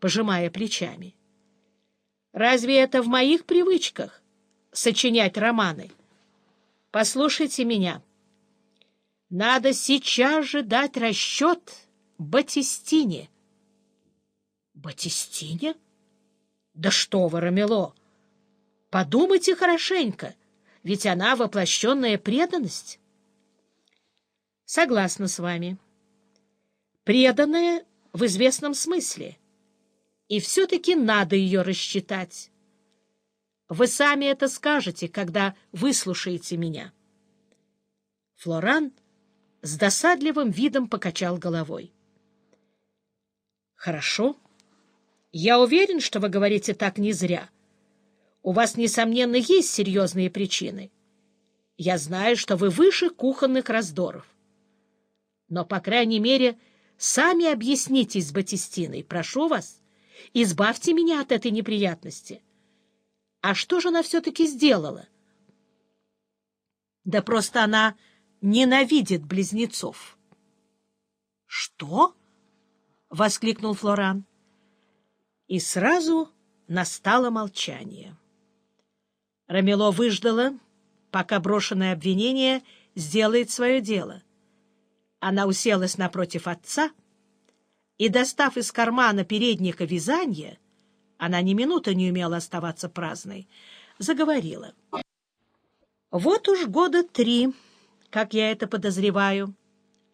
пожимая плечами. «Разве это в моих привычках — сочинять романы? Послушайте меня. Надо сейчас же дать расчет Батистине». «Батистине? Да что вы, Рамело! Подумайте хорошенько, ведь она воплощенная преданность». «Согласна с вами» преданная в известном смысле. И все-таки надо ее рассчитать. Вы сами это скажете, когда выслушаете меня. Флоран с досадливым видом покачал головой. «Хорошо. Я уверен, что вы говорите так не зря. У вас, несомненно, есть серьезные причины. Я знаю, что вы выше кухонных раздоров. Но, по крайней мере, — Сами объяснитесь с Батистиной, прошу вас. Избавьте меня от этой неприятности. А что же она все-таки сделала? Да просто она ненавидит близнецов. — Что? — воскликнул Флоран. И сразу настало молчание. Рамело выждала, пока брошенное обвинение сделает свое дело — она уселась напротив отца и, достав из кармана передника вязания, она ни минуты не умела оставаться праздной, заговорила. «Вот уж года три, как я это подозреваю,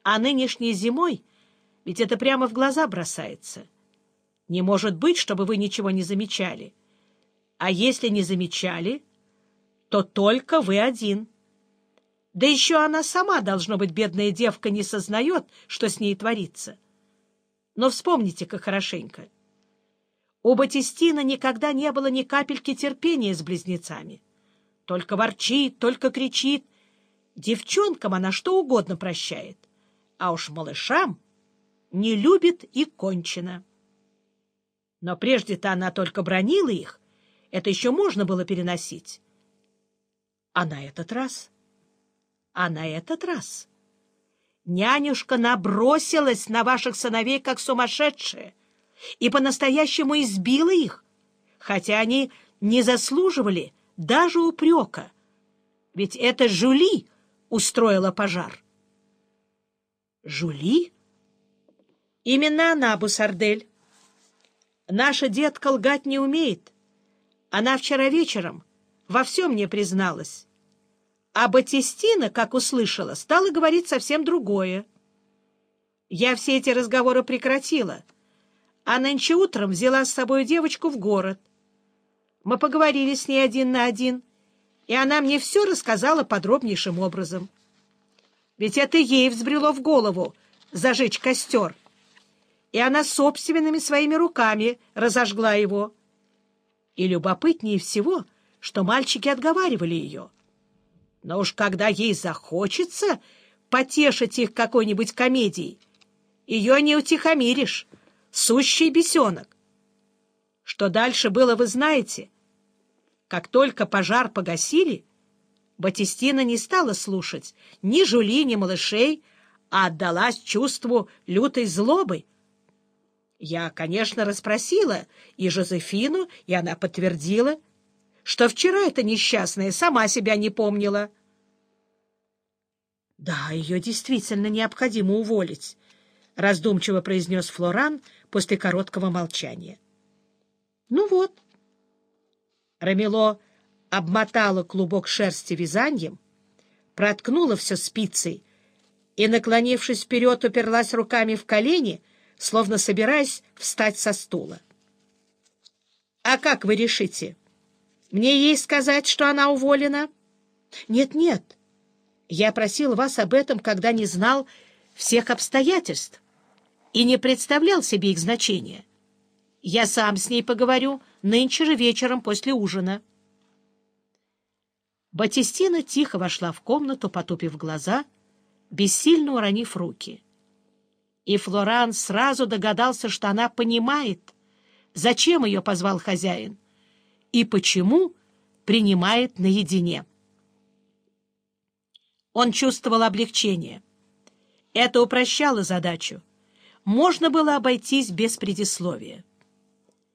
а нынешней зимой, ведь это прямо в глаза бросается. Не может быть, чтобы вы ничего не замечали. А если не замечали, то только вы один». Да еще она сама, должно быть, бедная девка, не сознает, что с ней творится. Но вспомните-ка хорошенько. У Батистина никогда не было ни капельки терпения с близнецами. Только ворчит, только кричит. Девчонкам она что угодно прощает. А уж малышам не любит и кончено. Но прежде-то она только бронила их. Это еще можно было переносить. А на этот раз... А на этот раз нянюшка набросилась на ваших сыновей как сумасшедшая и по-настоящему избила их, хотя они не заслуживали даже упрека. Ведь это Жули устроила пожар. Жули? Именно она, Бусардель. Наша детка лгать не умеет. Она вчера вечером во всем мне призналась. А Батистина, как услышала, стала говорить совсем другое. Я все эти разговоры прекратила, а нынче утром взяла с собой девочку в город. Мы поговорили с ней один на один, и она мне все рассказала подробнейшим образом. Ведь это ей взбрело в голову зажечь костер, и она собственными своими руками разожгла его. И любопытнее всего, что мальчики отговаривали ее — но уж когда ей захочется потешить их какой-нибудь комедией, ее не утихомиришь, сущий бесенок. Что дальше было, вы знаете. Как только пожар погасили, Батистина не стала слушать ни Жули, ни малышей, а отдалась чувству лютой злобы. Я, конечно, расспросила и Жозефину, и она подтвердила, что вчера эта несчастная сама себя не помнила. — Да, ее действительно необходимо уволить, — раздумчиво произнес Флоран после короткого молчания. — Ну вот. Рамело обмотала клубок шерсти вязанием, проткнула все спицей и, наклонившись вперед, уперлась руками в колени, словно собираясь встать со стула. — А как вы решите? — мне ей сказать, что она уволена? Нет, нет. Я просил вас об этом, когда не знал всех обстоятельств и не представлял себе их значения. Я сам с ней поговорю нынче же вечером после ужина. Батистина тихо вошла в комнату, потупив глаза, бессильно уронив руки. И Флоран сразу догадался, что она понимает, зачем ее позвал хозяин — и почему принимает наедине. Он чувствовал облегчение. Это упрощало задачу. Можно было обойтись без предисловия.